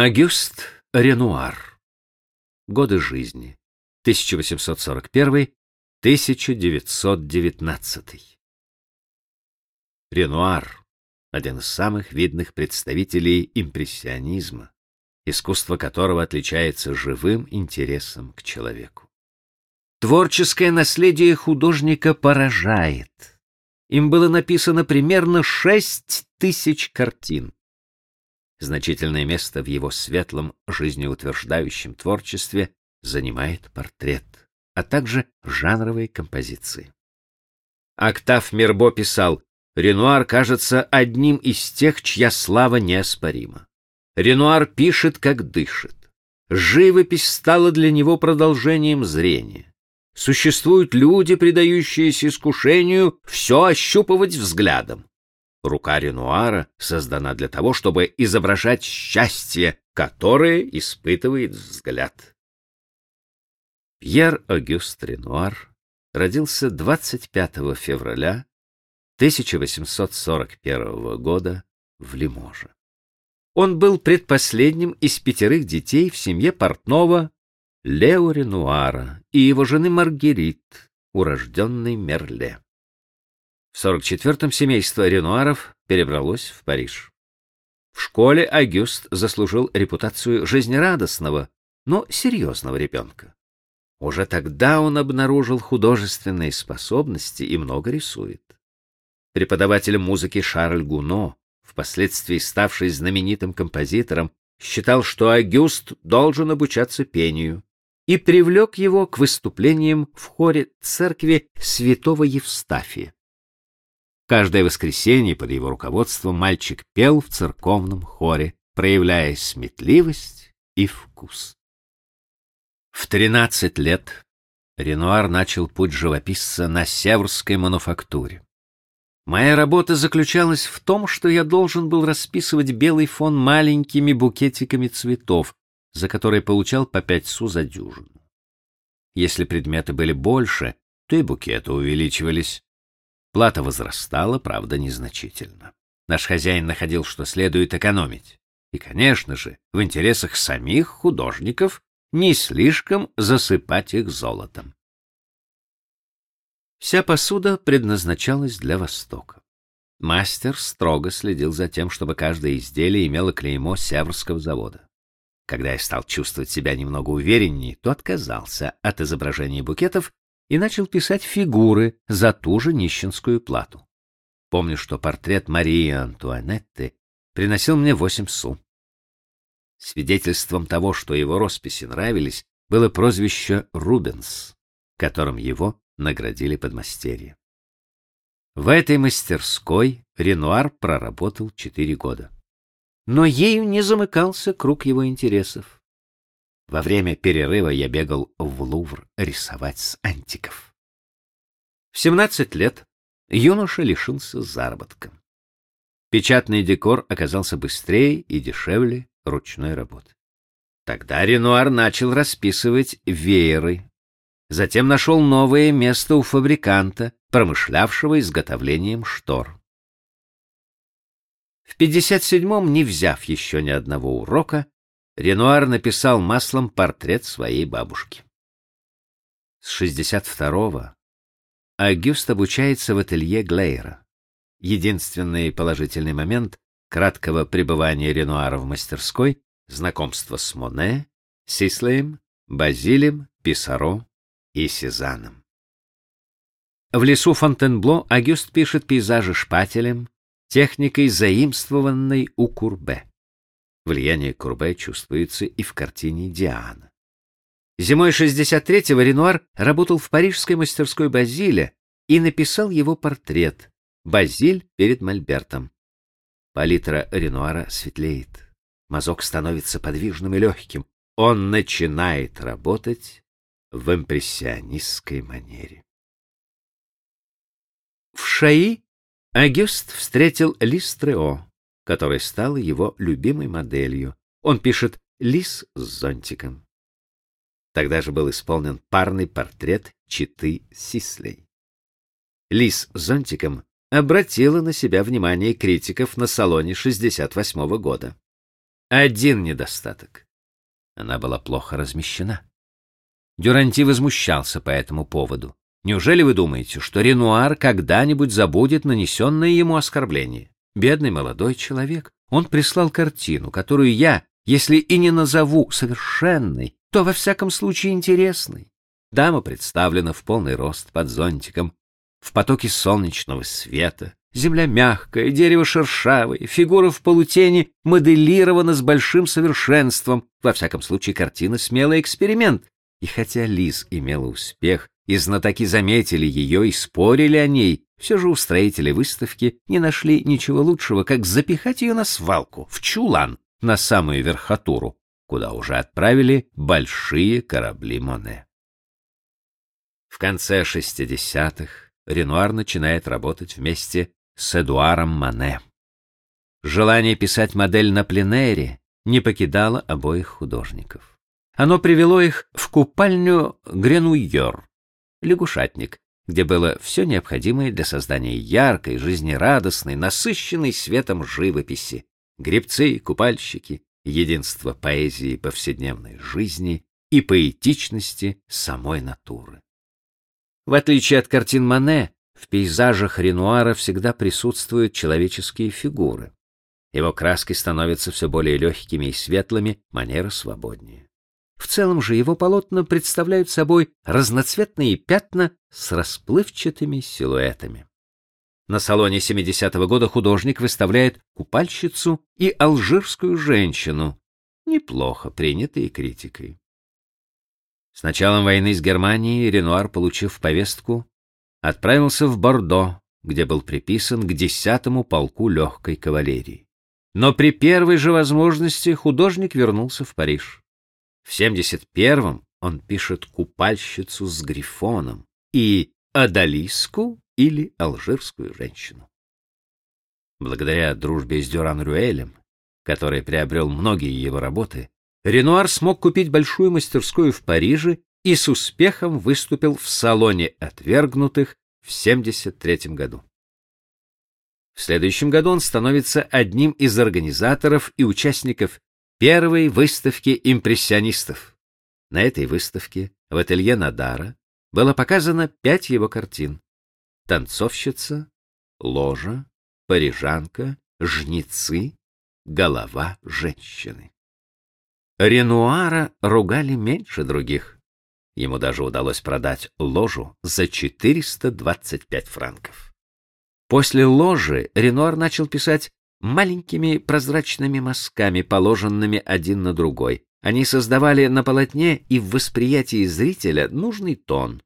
Агюст Ренуар. Годы жизни. 1841-1919. Ренуар — один из самых видных представителей импрессионизма, искусство которого отличается живым интересом к человеку. Творческое наследие художника поражает. Им было написано примерно шесть тысяч картин. Значительное место в его светлом, жизнеутверждающем творчестве занимает портрет, а также жанровые композиции. Октав Мирбо писал, Ренуар кажется одним из тех, чья слава неоспорима. Ренуар пишет, как дышит. Живопись стала для него продолжением зрения. Существуют люди, предающиеся искушению все ощупывать взглядом. Рука Ренуара создана для того, чтобы изображать счастье, которое испытывает взгляд. Пьер Огюст Ренуар родился 25 февраля 1841 года в Лиможе. Он был предпоследним из пятерых детей в семье портного Лео Ренуара и его жены Маргерит, урожденной Мерле. В 44-м семейство Ренуаров перебралось в Париж. В школе Агюст заслужил репутацию жизнерадостного, но серьезного ребенка. Уже тогда он обнаружил художественные способности и много рисует. Преподаватель музыки Шарль Гуно, впоследствии ставший знаменитым композитором, считал, что Агюст должен обучаться пению, и привлек его к выступлениям в хоре церкви святого Евстафия. Каждое воскресенье под его руководством мальчик пел в церковном хоре, проявляя сметливость и вкус. В 13 лет Ренуар начал путь живописца на Северской мануфактуре. Моя работа заключалась в том, что я должен был расписывать белый фон маленькими букетиками цветов, за которые получал по пять су за дюжину. Если предметы были больше, то и букеты увеличивались. Плата возрастала, правда, незначительно. Наш хозяин находил, что следует экономить. И, конечно же, в интересах самих художников не слишком засыпать их золотом. Вся посуда предназначалась для Востока. Мастер строго следил за тем, чтобы каждое изделие имело клеймо Северского завода. Когда я стал чувствовать себя немного увереннее, то отказался от изображения букетов и начал писать фигуры за ту же нищенскую плату. Помню, что портрет Марии Антуанетты приносил мне восемь су. Свидетельством того, что его росписи нравились, было прозвище Рубенс, которым его наградили подмастерье. В этой мастерской Ренуар проработал четыре года. Но ею не замыкался круг его интересов. Во время перерыва я бегал в Лувр рисовать с антиков. В 17 лет юноша лишился заработка. Печатный декор оказался быстрее и дешевле ручной работы. Тогда Ренуар начал расписывать вееры Затем нашел новое место у фабриканта, промышлявшего изготовлением штор. В 57-м, не взяв еще ни одного урока, Ренуар написал маслом портрет своей бабушки. С 62-го Агюст обучается в ателье Глейра. Единственный положительный момент краткого пребывания Ренуара в мастерской — знакомство с Моне, Сислеем, Базилем, Писаро, и Сезанном. В лесу Фонтенбло Агюст пишет пейзажи шпателем, техникой, заимствованной у Курбе. Влияние Курбе чувствуется и в картине Диана. Зимой 63-го Ренуар работал в парижской мастерской Базиля и написал его портрет «Базиль перед Мольбертом». Палитра Ренуара светлеет. Мазок становится подвижным и легким. Он начинает работать в импрессионистской манере. В Шаи Агюст встретил Лис Трео, которая стала его любимой моделью. Он пишет «Лис с зонтиком». Тогда же был исполнен парный портрет читы Сислей. Лис с зонтиком обратила на себя внимание критиков на салоне 68 -го года. один недостаток. Она была плохо размещена. Дюранти возмущался по этому поводу. Неужели вы думаете, что Ренуар когда-нибудь забудет нанесенное ему оскорбление? Бедный молодой человек. Он прислал картину, которую я, если и не назову совершенной, то во всяком случае интересной. Дама представлена в полный рост под зонтиком, в потоке солнечного света. Земля мягкая, дерево шершавое, фигура в полутени моделирована с большим совершенством. Во всяком случае, картина смелый эксперимент. И хотя Лиз имела успех, и знатоки заметили ее и спорили о ней, все же устроители выставки не нашли ничего лучшего, как запихать ее на свалку, в чулан, на самую верхотуру, куда уже отправили большие корабли Моне. В конце 60-х Ренуар начинает работать вместе с Эдуаром Мане. Желание писать модель на пленэре не покидало обоих художников. Оно привело их в купальню Гренуйор, лягушатник, где было все необходимое для создания яркой, жизнерадостной, насыщенной светом живописи. Гребцы, купальщики, единство поэзии повседневной жизни и поэтичности самой натуры. В отличие от картин Мане, в пейзажах Ренуара всегда присутствуют человеческие фигуры. Его краски становятся все более легкими и светлыми, манера свободнее. В целом же его полотна представляют собой разноцветные пятна с расплывчатыми силуэтами. На салоне 70-го года художник выставляет купальщицу и алжирскую женщину, неплохо принятые критикой. С началом войны с Германией Ренуар, получив повестку, отправился в Бордо, где был приписан к 10-му полку легкой кавалерии. Но при первой же возможности художник вернулся в Париж. В 71-м он пишет «Купальщицу с грифоном» и «Адалиску» или «Алжирскую женщину». Благодаря дружбе с Дюран-Рюэлем, который приобрел многие его работы, Ренуар смог купить большую мастерскую в Париже и с успехом выступил в салоне отвергнутых в 73 году. В следующем году он становится одним из организаторов и участников первой выставки импрессионистов. На этой выставке в ателье Надара было показано пять его картин: танцовщица, ложа, парижанка, жнецы, голова женщины. Ренуара ругали меньше других. Ему даже удалось продать ложу за 425 франков. После ложи Ренуар начал писать маленькими прозрачными мазками, положенными один на другой. Они создавали на полотне и в восприятии зрителя нужный тон.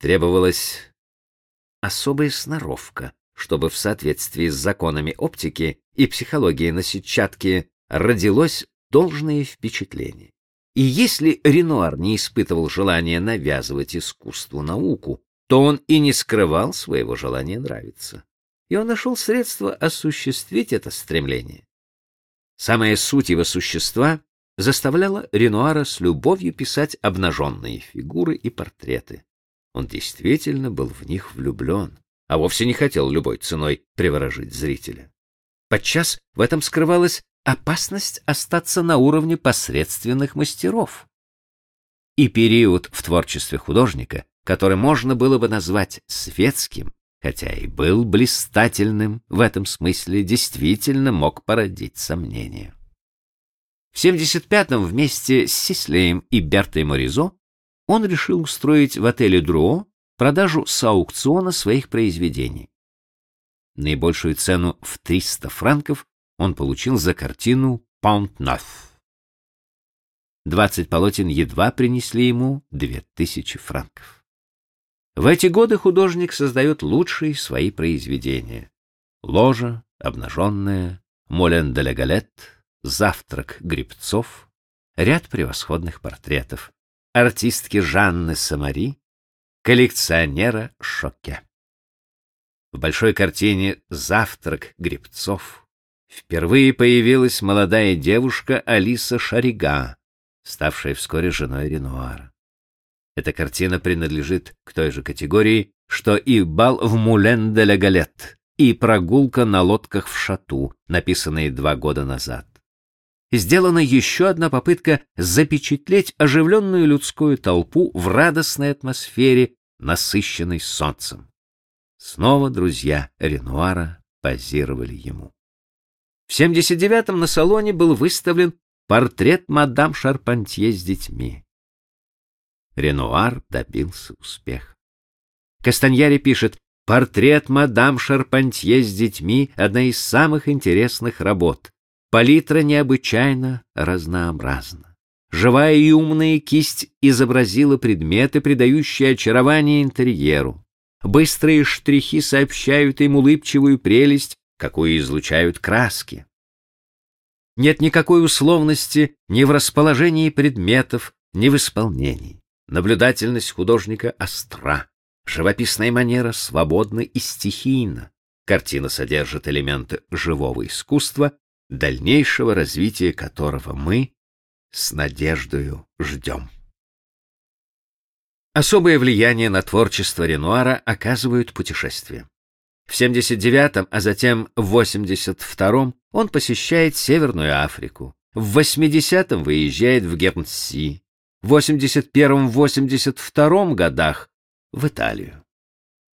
Требовалась особая сноровка, чтобы в соответствии с законами оптики и психологии на сетчатке родилось должное впечатление. И если Ренуар не испытывал желания навязывать искусству науку, то он и не скрывал своего желания нравиться и он нашел средства осуществить это стремление. Самая суть его существа заставляла Ренуара с любовью писать обнаженные фигуры и портреты. Он действительно был в них влюблен, а вовсе не хотел любой ценой приворожить зрителя. Подчас в этом скрывалась опасность остаться на уровне посредственных мастеров. И период в творчестве художника, который можно было бы назвать светским, хотя и был блистательным в этом смысле, действительно мог породить сомнения. В 75-м вместе с Сислеем и Бертой Моризо он решил устроить в отеле Друо продажу с аукциона своих произведений. Наибольшую цену в 300 франков он получил за картину «Паунт Наф». 20 полотен едва принесли ему 2000 франков. В эти годы художник создает лучшие свои произведения. Ложа, обнаженная, Молен де Галет, Завтрак грибцов, ряд превосходных портретов, артистки Жанны Самари, коллекционера Шоке. В большой картине «Завтрак грибцов» впервые появилась молодая девушка Алиса Шарига, ставшая вскоре женой Ренуара. Эта картина принадлежит к той же категории, что и «Бал в Мулен де ла Галет» и «Прогулка на лодках в Шату», написанные два года назад. сделана еще одна попытка запечатлеть оживленную людскую толпу в радостной атмосфере, насыщенной солнцем. Снова друзья Ренуара позировали ему. В 79-м на салоне был выставлен портрет мадам Шарпантье с детьми. Ренуар добился успеха. Кастаньяри пишет, портрет мадам Шарпантье с детьми — одна из самых интересных работ. Палитра необычайно разнообразна. Живая и умная кисть изобразила предметы, придающие очарование интерьеру. Быстрые штрихи сообщают им улыбчивую прелесть, какую излучают краски. Нет никакой условности ни в расположении предметов, ни в исполнении. Наблюдательность художника остра, живописная манера свободна и стихийна. Картина содержит элементы живого искусства, дальнейшего развития которого мы с надеждою ждем. Особое влияние на творчество Ренуара оказывают путешествия. В 79-м, а затем в 82-м он посещает Северную Африку. В 80-м выезжает в Гернси. В 81-82 годах в Италию.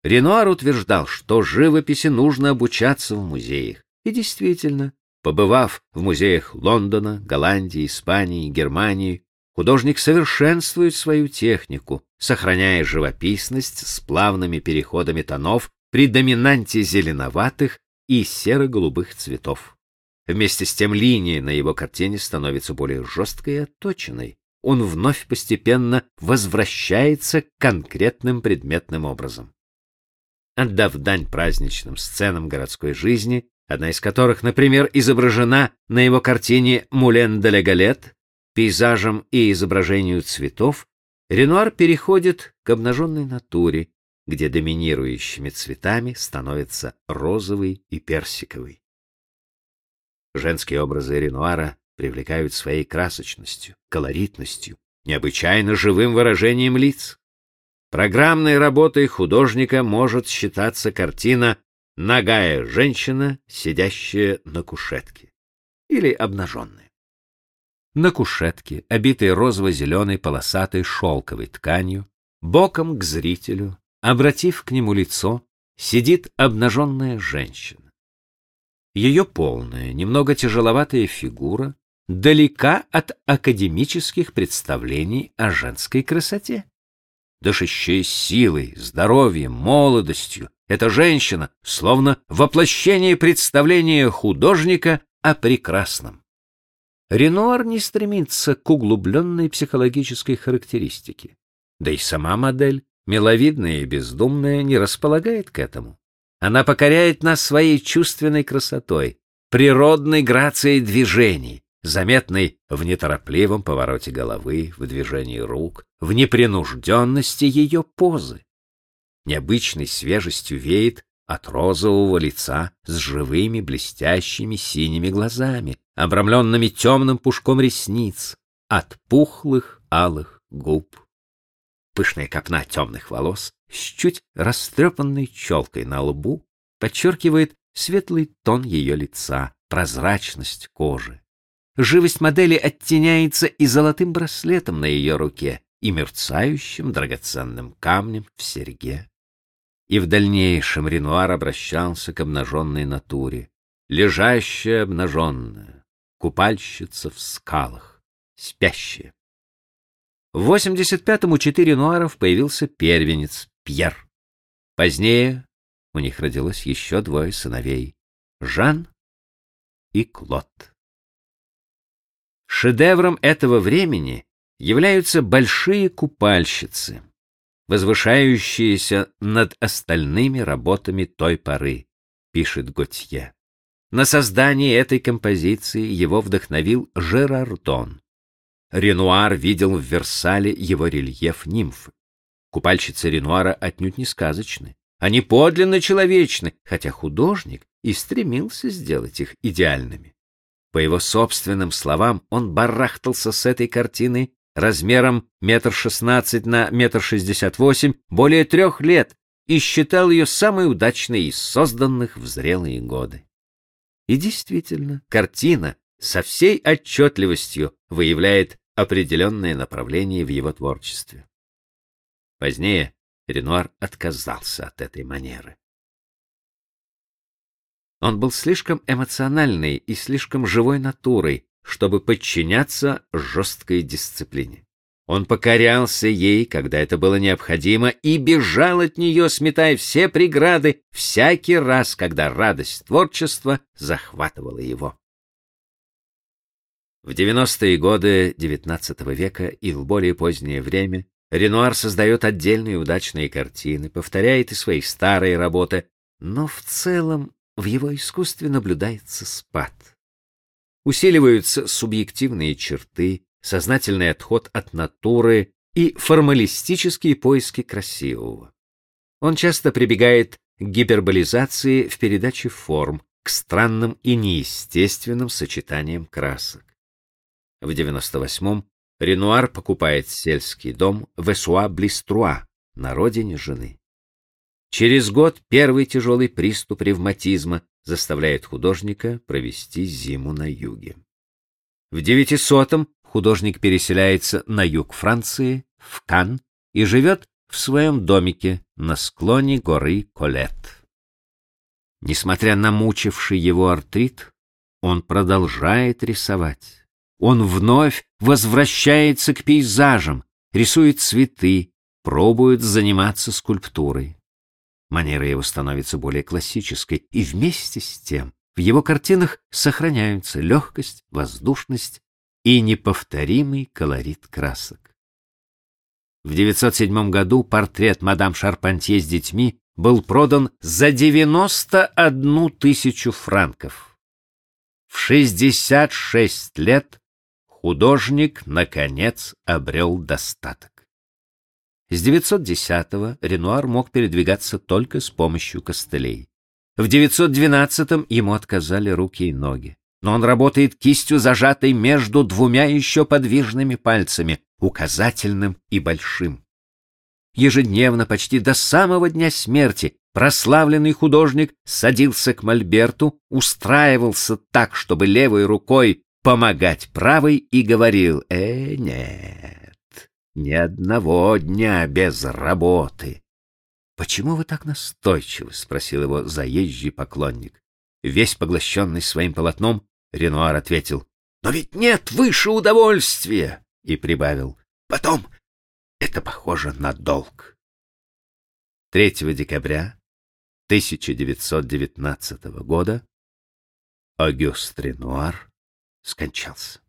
Ренуар утверждал, что живописи нужно обучаться в музеях. И действительно, побывав в музеях Лондона, Голландии, Испании, Германии, художник совершенствует свою технику, сохраняя живописность с плавными переходами тонов при доминанте зеленоватых и серо-голубых цветов. Вместе с тем линия на его картине становится более жесткой и отточенной. Он вновь постепенно возвращается к конкретным предметным образом. Отдав дань праздничным сценам городской жизни, одна из которых, например, изображена на его картине «Мулен де Галет», пейзажам и изображению цветов, Ренуар переходит к обнаженной натуре, где доминирующими цветами становятся розовый и персиковый. Женские образы Ренуара привлекают своей красочностью, колоритностью, необычайно живым выражением лиц. Программной работой художника может считаться картина «Нагая женщина, сидящая на кушетке» или обнаженная на кушетке, обитой розово-зеленой полосатой шелковой тканью, боком к зрителю, обратив к нему лицо, сидит обнаженная женщина. Ее полная, немного тяжеловатая фигура далека от академических представлений о женской красоте. Дышащая силой, здоровьем, молодостью, эта женщина словно воплощение представления художника о прекрасном. Ренуар не стремится к углубленной психологической характеристике. Да и сама модель, миловидная и бездумная, не располагает к этому. Она покоряет нас своей чувственной красотой, природной грацией движений, заметной в неторопливом повороте головы, в движении рук, в непринужденности ее позы. Необычной свежестью веет от розового лица с живыми блестящими синими глазами, обрамленными темным пушком ресниц, от пухлых алых губ. Пышная копна темных волос с чуть растрепанной челкой на лбу подчеркивает светлый тон ее лица, прозрачность кожи. Живость модели оттеняется и золотым браслетом на ее руке, и мерцающим драгоценным камнем в серьге. И в дальнейшем Ренуар обращался к обнаженной натуре, лежащая обнаженная, купальщица в скалах, спящая. В 85-м у четыре Ренуаров появился первенец Пьер. Позднее у них родилось еще двое сыновей — Жан и Клод. Шедевром этого времени являются большие купальщицы — возвышающиеся над остальными работами той поры, пишет Готье. На создание этой композиции его вдохновил Жерардон. Ренуар видел в Версале его рельеф нимфы. Купальщицы Ренуара отнюдь не сказочны. Они подлинно человечны, хотя художник и стремился сделать их идеальными. По его собственным словам, он барахтался с этой картиной размером метр шестнадцать на метр шестьдесят восемь более трех лет и считал ее самой удачной из созданных в зрелые годы. И действительно, картина, со всей отчетливостью выявляет определенное направление в его творчестве. Позднее Ренуар отказался от этой манеры. Он был слишком эмоциональный и слишком живой натурой, чтобы подчиняться жесткой дисциплине. Он покорялся ей, когда это было необходимо, и бежал от нее, сметая все преграды, всякий раз, когда радость творчества захватывала его. В 90-е годы XIX века и в более позднее время Ренуар создает отдельные удачные картины, повторяет и свои старые работы, но в целом в его искусстве наблюдается спад. Усиливаются субъективные черты, сознательный отход от натуры и формалистические поиски красивого. Он часто прибегает к гиперболизации в передаче форм, к странным и неестественным сочетаниям красок. В 98-м Ренуар покупает сельский дом в Эсуа-Блиструа на родине жены. Через год первый тяжелый приступ ревматизма заставляет художника провести зиму на юге. В 900-м художник переселяется на юг Франции, в Кан, и живет в своем домике на склоне горы Колет. Несмотря на мучивший его артрит, он продолжает рисовать. Он вновь возвращается к пейзажам, рисует цветы, пробует заниматься скульптурой. Манера его становится более классической, и вместе с тем в его картинах сохраняются легкость, воздушность и неповторимый колорит красок. В 907 году портрет мадам Шарпантье с детьми был продан за 91 тысячу франков. В 66 лет художник, наконец, обрел достаток. С 910-го Ренуар мог передвигаться только с помощью костылей. В 912-м ему отказали руки и ноги но он работает кистью, зажатой между двумя еще подвижными пальцами, указательным и большим. Ежедневно, почти до самого дня смерти, прославленный художник садился к мольберту, устраивался так, чтобы левой рукой помогать правой, и говорил «Э, нет, ни одного дня без работы». «Почему вы так настойчивы?» — спросил его заезжий поклонник. Весь поглощенный своим полотном, Ренуар ответил, «Но ведь нет выше удовольствия!» и прибавил, «Потом это похоже на долг». 3 декабря 1919 года Огюст Ренуар скончался.